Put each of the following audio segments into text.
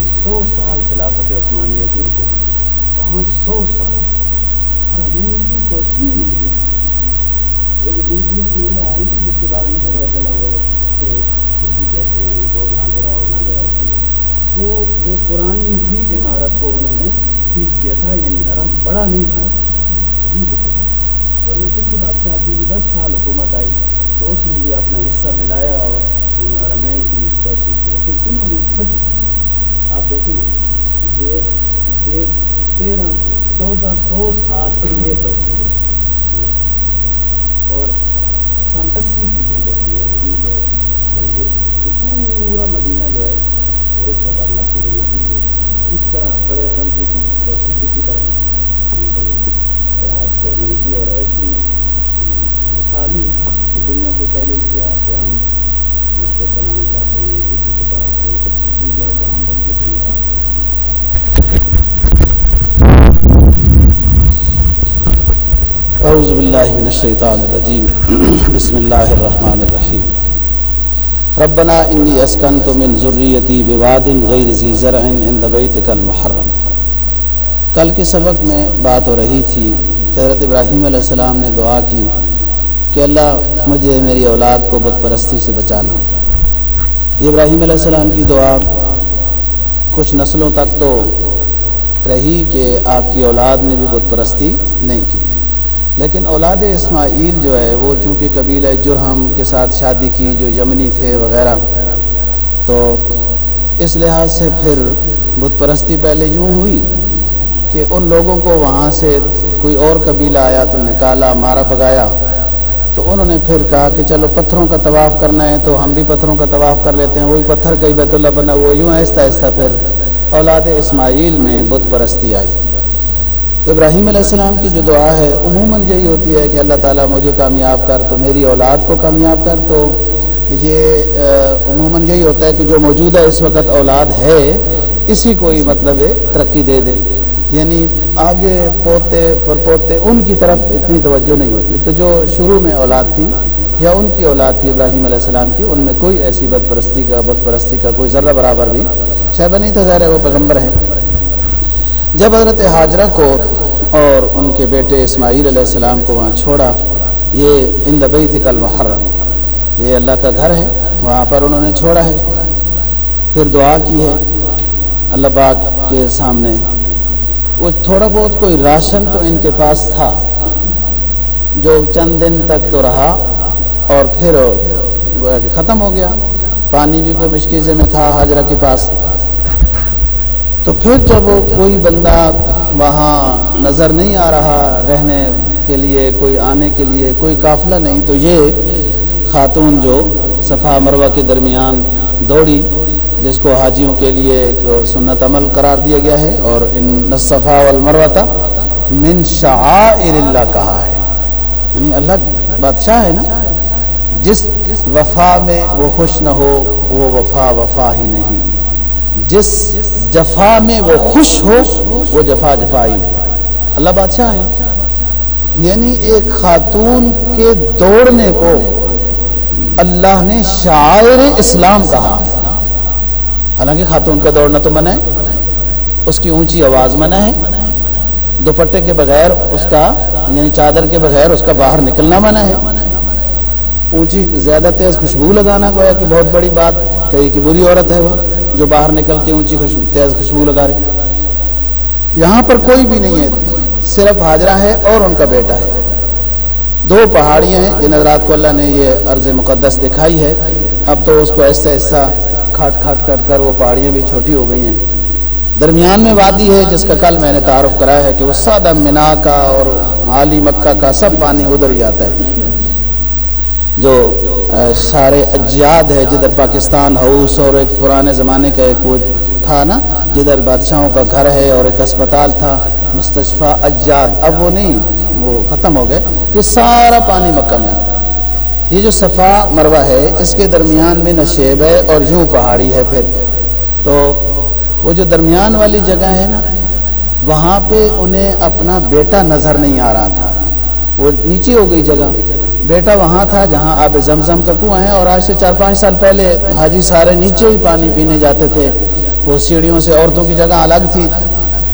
پانچ سو سال خلافت عثمانیہ کی حکومت۔ پانچ سو سال۔ حرمین کی توسیع نہیں کی وہ جو دوسری نہیں آ رہی تھی جس کے بارے میں جھگڑا چلا ہوا ہے کہ اردو کہتے ہیں، ان کو نہ گراؤ نہ گراؤ۔ وہ وہ پرانی ہی عمارت کو انہوں نے ٹھیک کیا تھا یعنی حرم بڑا نہیں تھا۔ عجیب اتفاق ورنہ کسی بادشاہ کی بھی دس سال حکومت آئی، تو اس نے بھی اپنا حصہ ملایا اور حرمین کی توسیع کی۔ لیکن انہوں نے خود آپ دیکھیں یہ یہ تیرہ، چودہ سو سال کی یہ توسیع ہے اور سن اسی کی یہ توسیع ہے انیس سو پورا مدینہ جو ہے وہ اس وقت اللہ کی نبی جو اس طرح بڑے حرم کی توسیع اسی طرح بڑے لحاظ سے انہوں اور ایسی مثالی دنیا کو چیلنج کیا کہ ہم مسجد بنانا چاہتے ہیں، کسی کے پاس کوئی اچھی چیز ہے تو ہم اس کے اعوذ باللہ من الشیطان الرجیم۔ بسم اللہ الرحمن الرحیم۔ ربنا انی اسکنت من ذریتی بواد غیر ذی زرع عند بیتک المحرم۔ کل کے سبق میں بات ہو رہی تھی کہ حضرت ابراہیم علیہ السلام نے دعا کی کہ اللہ مجھے میری اولاد کو بت پرستی سے بچانا۔ یہ ابراہیم علیہ السلام کی دعا کچھ نسلوں تک تو رہی کہ آپ کی اولاد نے بھی بت پرستی نہیں کی۔ لیکن اولاد اسماعیل جو ہے، وہ چونکہ قبیلہ جرہم کے ساتھ شادی کی، جو یمنی تھے وغیرہ، تو اس لحاظ سے پھر بت پرستی پہلے یوں ہوئی کہ ان لوگوں کو وہاں سے کوئی اور قبیلہ آیا تو نکالا مارا پگایا تو انہوں نے پھر کہا کہ چلو پتھروں کا طواف کرنا ہے، تو ہم بھی پتھروں کا طواف کر لیتے ہیں۔ وہی پتھر کئی بیت اللہ بنا، وہ یوں آہستہ آہستہ پھر اولاد اسماعیل میں بت پرستی آئی۔ تو ابراہیم علیہ السلام کی جو دعا ہے، عموماً یہی ہوتی ہے کہ اللہ تعالیٰ مجھے کامیاب کر، تو میری اولاد کو کامیاب کر، تو یہ عموماً یہی ہوتا ہے کہ جو موجودہ اس وقت اولاد ہے، اسی کو ہی مطلب ترقی دے دے۔ یعنی آگے پوتے پر پوتے ان کی طرف اتنی توجہ نہیں ہوتی۔ تو جو شروع میں اولاد تھی، یا ان کی اولاد تھی، ابراہیم علیہ السلام کی، ان میں کوئی ایسی بد پرستی کا بد پرستی کا کوئی ذرہ برابر بھی شہبہ نہیں تھا، ظاہر ہے وہ پیغمبر ہے جب حضرت حاجرہ کو اور ان کے بیٹے اسماعیل علیہ السلام کو وہاں چھوڑا، یہ ان دبئی تھی کل محرم یہ اللہ کا گھر ہے، وہاں پر انہوں نے چھوڑا ہے۔ پھر دعا کی ہے، اللہ پاک کے سامنے۔ وہ تھوڑا بہت کوئی راشن تو ان کے پاس تھا، جو چند دن تک تو رہا اور پھر ختم ہو گیا۔ پانی بھی کوئی مشکل میں تھا، حاجرہ کے پاس۔ تو پھر جب کوئی بندہ وہاں نظر نہیں آ رہا رہنے کے لیے، کوئی آنے کے لیے، کوئی قافلہ نہیں، تو یہ خاتون جو صفا مروہ کے درمیان دوڑی، جس کو حاجیوں کے لیے سنت عمل قرار دیا گیا ہے، اور ان نصفا والمروہ من شعائر اللہ کہا ہے۔ یعنی اللہ بادشاہ ہے نا؟ جس وفا میں وہ خوش نہ ہو، وہ وفا وفا ہی نہیں۔ جس جفا میں وہ خوش ہو، وہ جفا جفا ہی نہیں۔ اللہ بادشاہ ہے۔ یعنی ایک خاتون کے دوڑنے کو اللہ نے شاعر اسلام کہا۔ حالانکہ خاتون کا دوڑنا تو منع ہے۔ اس کی اونچی آواز منع ہے۔ دوپٹے کے بغیر اس کا یعنی چادر کے بغیر اس کا باہر نکلنا منع ہے۔ اونچی، زیادہ تیز خوشبو لگانا گویا کہ بہت بڑی بات کئی کہ بری عورت ہے وہ۔ جو باہر نکل کے اونچی خوشبو تیز خوشبو لگا رہی یہاں پر کوئی بھی نہیں ہے، صرف حاجرہ ہے اور ان کا بیٹا ہے۔ دو پہاڑیاں ہیں جن حضرات کو اللہ نے یہ عرض مقدس دکھائی ہے۔ اب تو اس کو ایسا ایسا کھاٹ کھاٹ کٹ کر وہ پہاڑیاں بھی چھوٹی ہو گئی ہیں۔ درمیان میں وادی ہے، جس کا کل میں نے تعارف کرایا ہے کہ وہ سادہ منا کا اور عالی مکہ کا سب پانی ادھر ہی آتا ہے۔ جو سارے اجیاد ہے جدھر پاکستان ہاؤس اور ایک پرانے زمانے کا ایک وہ تھا نا، جدھر بادشاہوں کا گھر ہے اور ایک اسپتال تھا مستشفہ اجاد اب وہ نہیں، وہ ختم ہو گئے۔ یہ سارا پانی مکہ میں آتا یہ جو صفا مروہ ہے، اس کے درمیان میں نشیب ہے اور یوں پہاڑی ہے پھر۔ تو وہ جو درمیان والی جگہ ہے نا، وہاں پہ انہیں اپنا بیٹا نظر نہیں آ رہا تھا۔ وہ نیچے ہو گئی جگہ۔ بیٹا وہاں تھا جہاں آب زمزم کا کنواں ہے اور آج سے چار پانچ سال پہلے حاجی سارے نیچے ہی پانی پینے جاتے تھے۔ وہ سیڑھیوں سے عورتوں کی جگہ الگ تھی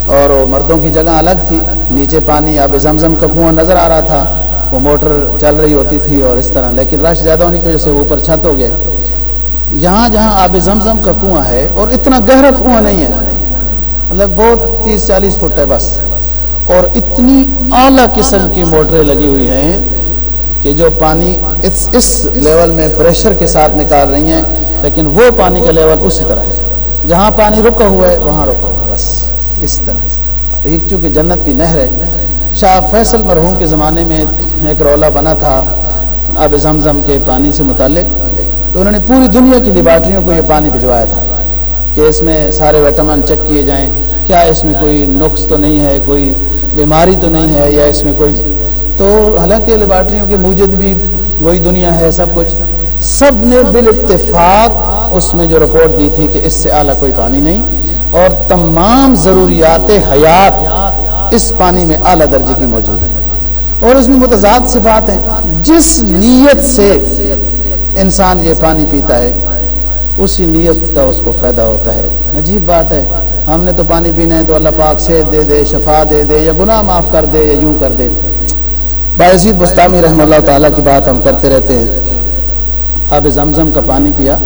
اور مردوں کی جگہ الگ تھی۔ نیچے پانی آب زمزم کا کنواں نظر آ رہا تھا۔ وہ موٹر چل رہی ہوتی تھی اور اس طرح، لیکن رش زیادہ ہونے کی وجہ سے وہ اوپر چھت ہو گئے۔ یہاں جہاں آب زمزم کا کنواں ہے اور اتنا گہرا کنواں نہیں ہے مطلب بہت تیس چالیس فٹ ہے بس۔ اور اتنی اعلیٰ قسم کی موٹریں لگی ہوئی ہیں۔ کہ جو پانی اس اس لیول میں پریشر کے ساتھ نکال رہی ہیں، لیکن وہ پانی کا لیول اسی طرح ہے۔ جہاں پانی رکا ہوا ہے، وہاں رکا ہوا بس اس طرح۔ ایک چونکہ جنت کی نہر ہے۔ شاہ فیصل مرحوم کے زمانے میں ایک رولا بنا تھا، آب زمزم کے پانی سے متعلق۔ تو انہوں نے پوری دنیا کی لیبارٹریوں کو یہ پانی بھجوایا تھا کہ اس میں سارے ویٹامن چیک کیے جائیں۔ کیا اس میں کوئی نقص تو نہیں ہے، کوئی بیماری تو نہیں ہے، یا اس میں کوئی تو حالانکہ لیبارٹریوں کے موجود بھی وہی دنیا ہے، سب کچھ۔ سب نے بال اتفاق اس میں جو رپورٹ دی تھی کہ اس سے اعلیٰ کوئی پانی نہیں۔ اور تمام ضروریات حیات اس پانی میں اعلیٰ درجے کی موجود ہے اور اس میں متضاد صفات ہیں۔ جس نیت سے انسان یہ پانی پیتا ہے، اسی نیت کا اس کو فائدہ ہوتا ہے۔ عجیب بات ہے۔ ہم نے تو پانی پینا ہے تو اللہ پاک سے دے دے، شفا دے دے، یا گناہ معاف کر دے، یا یوں کر دے۔ باعزید بستانی رحمہ اللہ تعالیٰ کی بات ہم کرتے رہتے ہیں۔ اب زمزم کا پانی پیا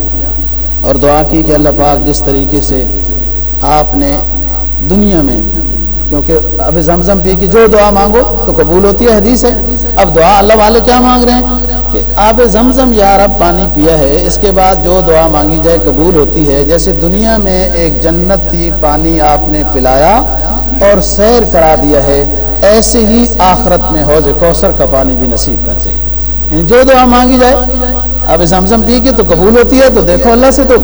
اور دعا کی کہ اللہ پاک جس طریقے سے آپ نے دنیا میں، کیونکہ اب زمزم پی کی جو دعا مانگو تو قبول ہوتی ہے، حدیث ہے۔ اب دعا اللہ والے کیا مانگ رہے ہیں؟ کہ آب زمزم یار اب پانی پیا ہے، اس کے بعد جو دعا مانگی جائے قبول ہوتی ہے۔ جیسے دنیا میں ایک جنتی پانی آپ نے پلایا اور سیر کرا دیا ہے، ایسے ہی آخرت میں حوض کوثر کا پانی بھی نصیب کر دے۔ یعنی جو دعا مانگی جائے، اب زمزم پی کے تو قبول ہوتی ہے، تو دیکھو اللہ سے تو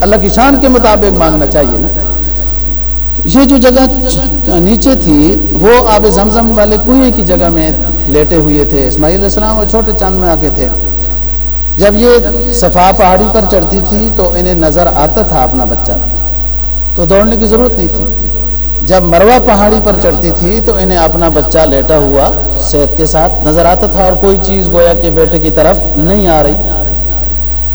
اللہ کی شان کے مطابق مانگنا چاہیے نا۔ یہ جو جگہ نیچے تھی، وہ آب زمزم والے کنویں کی جگہ میں لیٹے ہوئے تھے۔ اسماعیل علیہ السلام وہ چھوٹے چاند میں آ کے تھے۔ جب یہ صفا پہاڑی پر چڑھتی تھی، تو انہیں نظر آتا تھا اپنا بچہ۔ تو دوڑنے کی ضرورت نہیں تھی۔ جب مروا پہاڑی پر چڑھتی تھی تو انہیں اپنا بچہ لیٹا ہوا صحت کے ساتھ نظر آتا تھا اور کوئی چیز گویا کے بیٹے کی طرف نہیں آ رہی۔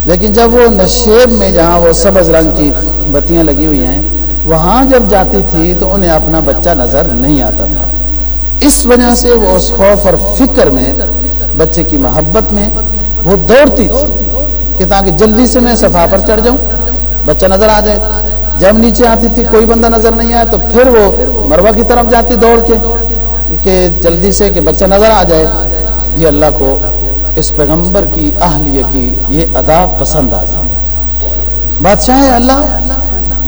لیکن جب وہ نشیب میں جہاں وہ سبز رنگ کی بتیاں لگی ہوئی ہیں، وہاں جب جاتی تھی تو انہیں اپنا بچہ نظر نہیں آتا تھا۔ اس وجہ سے وہ اس خوف اور فکر میں، بچے کی محبت میں وہ دوڑتی تھی کہ تاکہ جلدی سے میں صفا پر چڑھ جاؤں، بچہ نظر آ جائے۔ جب نیچے آتی تھی، کوئی بندہ نظر نہیں آیا، تو پھر وہ مروا کی طرف جاتی دوڑ کے، کہ جلدی سے کہ بچہ نظر آ جائے۔ یہ اللہ کو اس پیغمبر کی اہلیہ کی یہ ادا پسند آ بادشاہ ہے اللہ،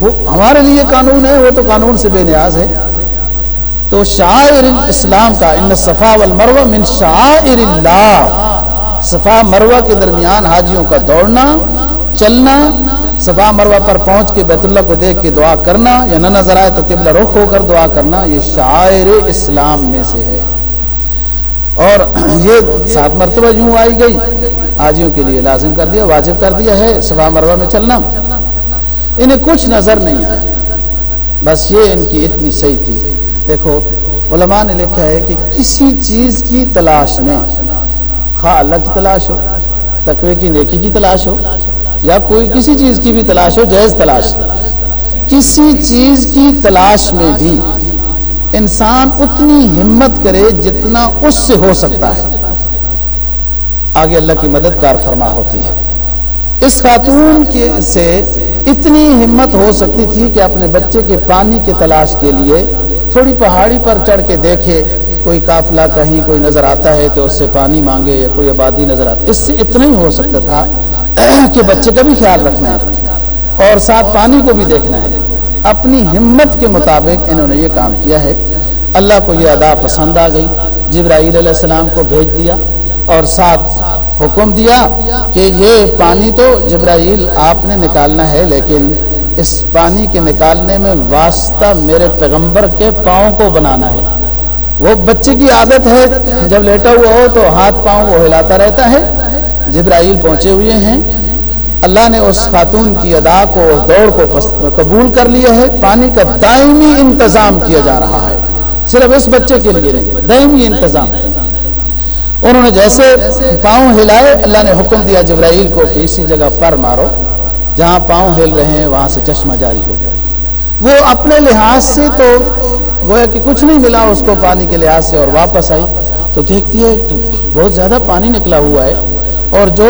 وہ ہمارے لیے قانون ہے، وہ تو قانون سے بے نیاز ہے۔ تو شاعر اسلام کا، ان صفا والمروہ من شاعر اللہ۔ صفا مروہ کے درمیان حاجیوں کا دوڑنا، چلنا صفا مروہ پر پہنچ کے بیت اللہ کو دیکھ کے دعا کرنا یا نہ نظر آئے تو قبلہ رخ ہو کر دعا کرنا، یہ شاعر اسلام میں سے ہے۔ اور یہ سات مرتبہ یوں آئی گئی۔ حاجیوں کے لیے لازم کر دیا، واجب کر دیا ہے صفا مروہ میں چلنا۔ انہیں کچھ نظر نہیں آیا۔ بس یہ ان کی اتنی صحیح تھی۔ دیکھو، علماء نے لکھا ہے کہ کسی چیز کی تلاش میں، خواہ اللہ کی تلاش ہو، تقوی کی، نیکی کی تلاش ہو یا کوئی کسی چیز کی بھی تلاش ہو، جائز تلاش۔ کسی چیز کی تلاش میں بھی انسان اتنی ہمت کرے جتنا اس سے ہو سکتا ہے۔ آگے اللہ کی مدد کار فرما ہوتی ہے۔ اس خاتون کے سے اتنی ہمت ہو سکتی تھی کہ اپنے بچے کے پانی کے تلاش کے لیے تھوڑی پہاڑی پر چڑھ کے دیکھے۔ کوئی قافلہ کہیں، کوئی نظر آتا ہے تو اس سے پانی مانگے یا کوئی آبادی نظر آتی۔ اس سے اتنا ہی ہو سکتا تھا کہ بچے کا بھی خیال رکھنا ہے اور ساتھ پانی کو بھی دیکھنا ہے۔ اپنی ہمت کے مطابق انہوں نے یہ کام کیا ہے۔ اللہ کو یہ ادا پسند آ گئی۔ جبرائیل علیہ السلام کو بھیج دیا اور ساتھ حکم دیا کہ یہ پانی تو جبرائیل آپ نے نکالنا ہے، لیکن اس پانی کے نکالنے میں واسطہ میرے پیغمبر کے پاؤں کو بنانا ہے۔ وہ بچے کی عادت ہے، جب لیٹا ہوا ہو تو ہاتھ پاؤں وہ ہلاتا رہتا ہے۔ جبرائیل پہنچے ہوئے ہیں۔ اللہ نے اس خاتون کی ادا کو، اس دوڑ کو قبول کر لیا ہے۔ پانی کا دائمی انتظام کیا جا رہا ہے۔ صرف اس بچے کے لیے نہیں، دائمی انتظام۔ انہوں نے جیسے پاؤں ہلائے، اللہ نے حکم دیا جبرائیل کو کہ اسی جگہ پر مارو۔ جہاں پاؤں ہل رہے ہیں، وہاں سے چشمہ جاری ہو جائے۔ وہ اپنے لحاظ سے تو گویا کہ کچھ نہیں ملا، اس کو پانی کے لحاظ سے اور واپس آئی۔ تو دیکھتی ہے، تو بہت زیادہ پانی نکلا ہوا ہے۔ اور جو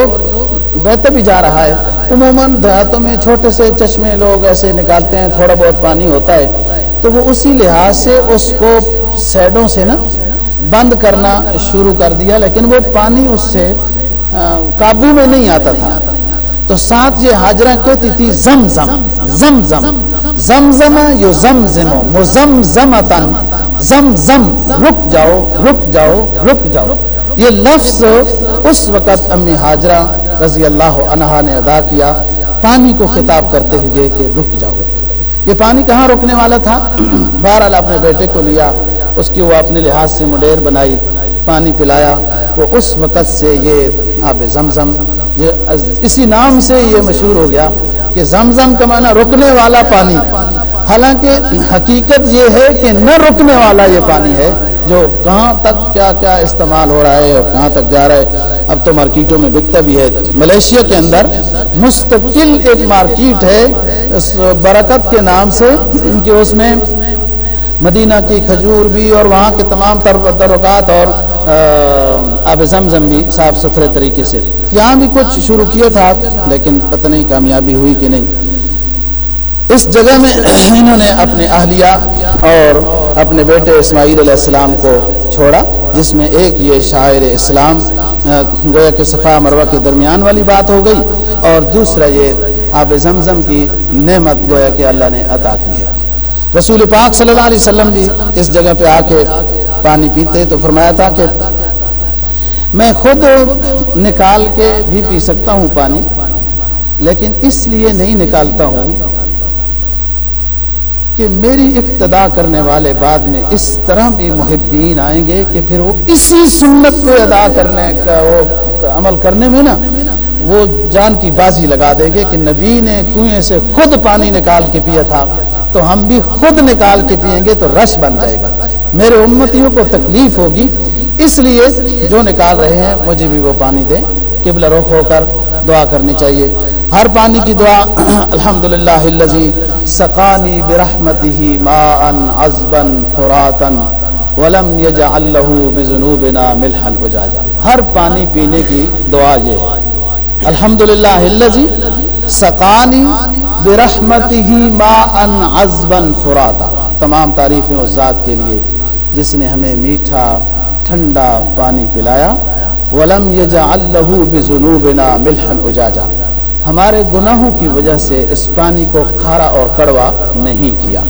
بہتے بھی جا رہا ہے، عموماً دیہاتوں میں چھوٹے سے چشمے لوگ ایسے نکالتے ہیں، تھوڑا بہت پانی ہوتا ہے۔ تو وہ اسی لحاظ سے اس کو سیڈوں سے نا بند کرنا شروع کر دیا، لیکن وہ پانی اس سے قابو میں نہیں آتا تھا۔ تو ساتھ یہ حاجرہ کہتی تھی زم زم زم زم زم زم یو زم زمو مزم زم زم رک جاؤ رک جاؤ رک جاؤ۔ یہ لفظ اس وقت امی حاجرہ رضی اللہ عنہ نے ادا کیا، پانی کو خطاب کرتے ہوئے کہ رک جاؤ۔ یہ پانی کہاں رکنے والا تھا؟ بہرحال اپنے بیٹے کو لیا، اس کی وہ اپنے لحاظ سے مڈیر بنائی، پانی پلایا۔ وہ اس وقت سے یہ آب زمزم، یہ اسی نام سے یہ مشہور ہو گیا کہ زمزم کا معنی رکنے والا پانی۔ حالانکہ حقیقت یہ ہے کہ نہ رکنے والا یہ پانی ہے جو کہاں تک کیا کیا استعمال ہو رہا ہے اور کہاں تک جا رہا ہے، اب تو مارکیٹوں میں بکتا بھی ہے۔ ملیشیا کے اندر مستقل ایک مارکیٹ ہے، اس برکت کے نام سے کہ اس میں مدینہ کی کھجور بھی اور وہاں کے تمام ترکات اور آب زمزم بھی صاف ستھرے طریقے سے۔ یہاں بھی کچھ شروع کیا تھا، لیکن پتہ نہیں کامیابی ہوئی کہ نہیں۔ اس جگہ میں انہوں نے اپنے اہلیہ اور اپنے بیٹے اسماعیل علیہ السلام کو چھوڑا، جس میں ایک یہ شاعر اسلام گویا کہ صفا مروہ کے درمیان والی بات ہو گئی اور دوسرا یہ آب زمزم کی نعمت گویا کہ اللہ نے عطا کی ہے۔ رسول پاک صلی اللہ علیہ وسلم بھی اس جگہ پہ آ کے پانی پیتے تو فرمایا تھا کہ میں خود نکال کے بھی پی سکتا ہوں پانی، لیکن اس لیے نہیں نکالتا ہوں کہ میری اقتدا کرنے والے بعد میں اس طرح بھی محبین آئیں گے کہ پھر وہ اسی سنت کو ادا کرنے کا وہ عمل کرنے میں نا وہ جان کی بازی لگا دیں گے کہ نبی نے کنویں سے خود پانی نکال کے پیا تھا، تو ہم بھی خود نکال کے پیئیں گے تو رش بن جائے گا۔ میرے امتیوں کو تکلیف ہوگی، اس لیے جو نکال رہے ہیں مجھے بھی وہ پانی دیں۔ قبل رخ ہو کر دعا کرنی چاہیے۔ ہر پانی کی دعا الحمد للہ سقانی برحمتی ماء عذبا فراتا ولم يجعل له بذنوبنا ملحا اجاجا ہر پانی پینے کی دعا یہ ہے۔ الحمد للہ سقانی برحمتی ماء عذبا فراتا تمام تعریفیں اس ذات کے لیے جس نے ہمیں میٹھا ٹھنڈا پانی پلایا ولم يجعل له بذنوبنا ملحا اجاجا ہمارے گناہوں کی وجہ سے اس پانی کو کھارا اور کڑوا نہیں کیا۔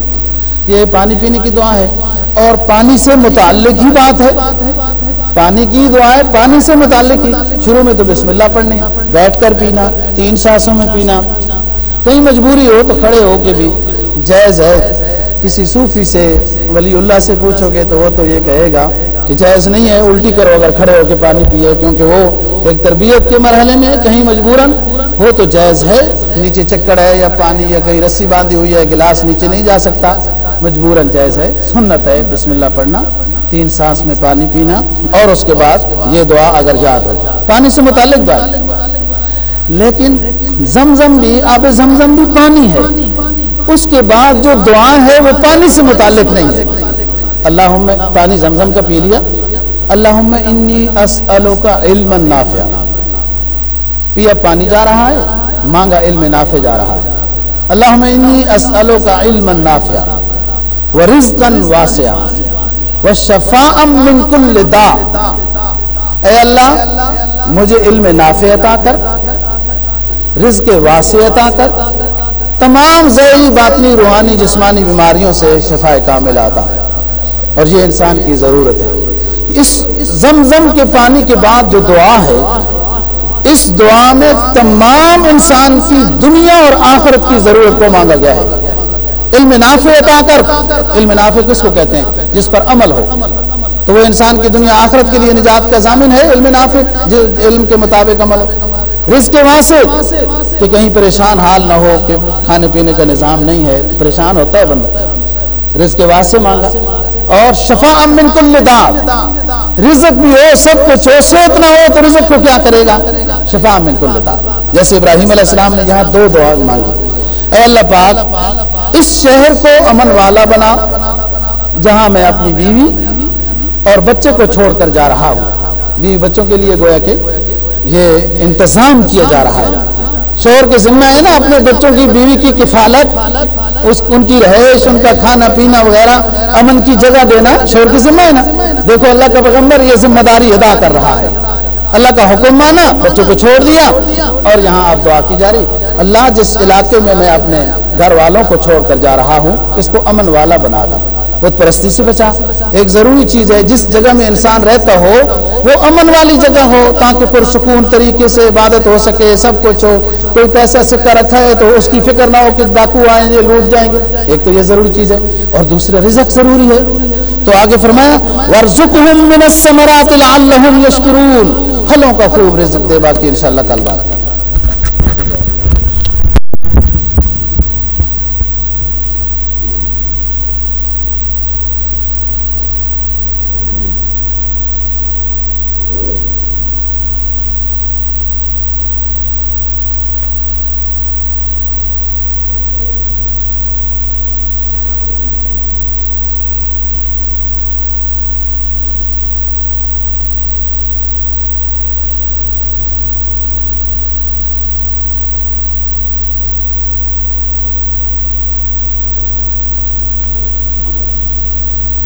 یہ پانی پینے کی دعا ہے۔ اور پانی سے متعلق ہی بات ہے۔ پانی کی دعا ہے، پانی سے متعلق ہی۔ شروع میں تو بسم اللہ پڑھنی بیٹھ کر پینا، تین سانسوں میں پینا۔ کہیں مجبوری ہو تو کھڑے ہو کے بھی۔ جائز ہے۔ کسی صوفی سے، ولی اللہ سے پوچھو گے تو وہ تو یہ کہے گا کہ جائز نہیں ہے، الٹی کرو اگر کھڑے ہو کے پانی پیے، کیونکہ وہ ایک تربیت کے مرحلے میں کہیں مجبوراً۔ ہو تو جائز ہے، نیچے چکر ہے یا پانی یا کہیں رسی باندھی ہوئی ہے، گلاس نیچے نہیں جا سکتا۔ مجبوراً جائز ہے، سنت ہے، بسم اللہ پڑھنا۔ تین سانس میں پانی پینا۔ اور اس کے بعد یہ دعا اگر یاد ہو۔ پانی سے متعلق بات۔ لیکن زمزم بھی، آب زمزم بھی پانی ہے۔ اس کے بعد جو دعا ہے، وہ پانی سے متعلق نہیں ہے۔ اللہ پانی زمزم کا پی لیا۔ اللہ انی اسلو کا علم پیا پانی جا رہا ہے، مانگا علم نافع جا رہا ہے۔ اللہ انی اسلو کا علم نافع ورزقا واسعا وشفاء من كل داء۔ اے اللہ، مجھے علم نافع عطا کر، رزق واسع عطا کر۔ تمام ذہنی باطنی روحانی جسمانی بیماریوں سے شفا کامل آتا اور یہ انسان کی ضرورت ہے۔ اس زمزم کے پانی کے بعد جو دعا ہے اس دعا میں تمام انسان کی دنیا اور آخرت کی ضرورت کو مانگا گیا ہے۔ علم نافع عطا کر۔ علم نافع کس کو کہتے ہیں؟ جس پر عمل ہو۔ تو وہ انسان کی دنیا آخرت کے لیے نجات کا ضامن ہے، علم نافع علم کے مطابق عمل۔ ہو رزق کے واسط کہ کہیں پریشان حال نہ ہو، کہ کھانے پینے کا نظام نہیں ہے، پریشان ہوتا ہے بندہ۔ رزق کے مانگا۔ اور شفا من کل دا رزق بھی ہو، سب کچھ ہو صحت نہ ہو تو رزق کو کیا کرے گا؟ شفا من کل دا جیسے ابراہیم علیہ السلام نے یہاں دو دعا مانگی۔ اے اللہ پاک، اس شہر کو امن والا بنا، جہاں میں اپنی بیوی اور بچے کو چھوڑ کر جا رہا ہوں۔ بیوی بچوں کے لیے گویا کہ یہ انتظام کیا جا رہا ہے۔ شوہر کے ذمہ ہے نا اپنے بچوں کی بیوی کی کفالت، اس، ان کی رہائش، ان کا کھانا پینا وغیرہ، امن کی جگہ دینا شوہر کی ذمہ ہے نا۔ دیکھو اللہ کا پیغمبر یہ ذمہ داری ادا کر رہا ہے۔ اللہ کا حکم مانا، بچوں کو چھوڑ دیا اور یہاں آپ دعا کی جا رہی۔ اللہ جس علاقے میں میں اپنے گھر والوں کو چھوڑ کر جا رہا ہوں، اس کو امن والا بنا دوں بت پرستی سے بچا۔ ایک ضروری چیز ہے، جس جگہ میں انسان رہتا ہو، وہ امن والی جگہ ہو، تاکہ پرسکون طریقے سے عبادت ہو سکے، سب کچھ ہو۔ کوئی پیسہ سکہ رکھا ہے تو اس کی فکر نہ ہو کہ ڈاکو آئیں گے، لوٹ جائیں گے۔ ایک تو یہ ضروری چیز ہے۔ اور دوسرا، رزق ضروری ہے۔ تو آگے فرمایا وَرْزُقْهُم مِّنَ السَّمَرَاتِ لَعَلَّهُمْ يَشْكُرُونَ۔ پھلوں کا خوب رزق دے باقی، انشاءاللہ کل بات۔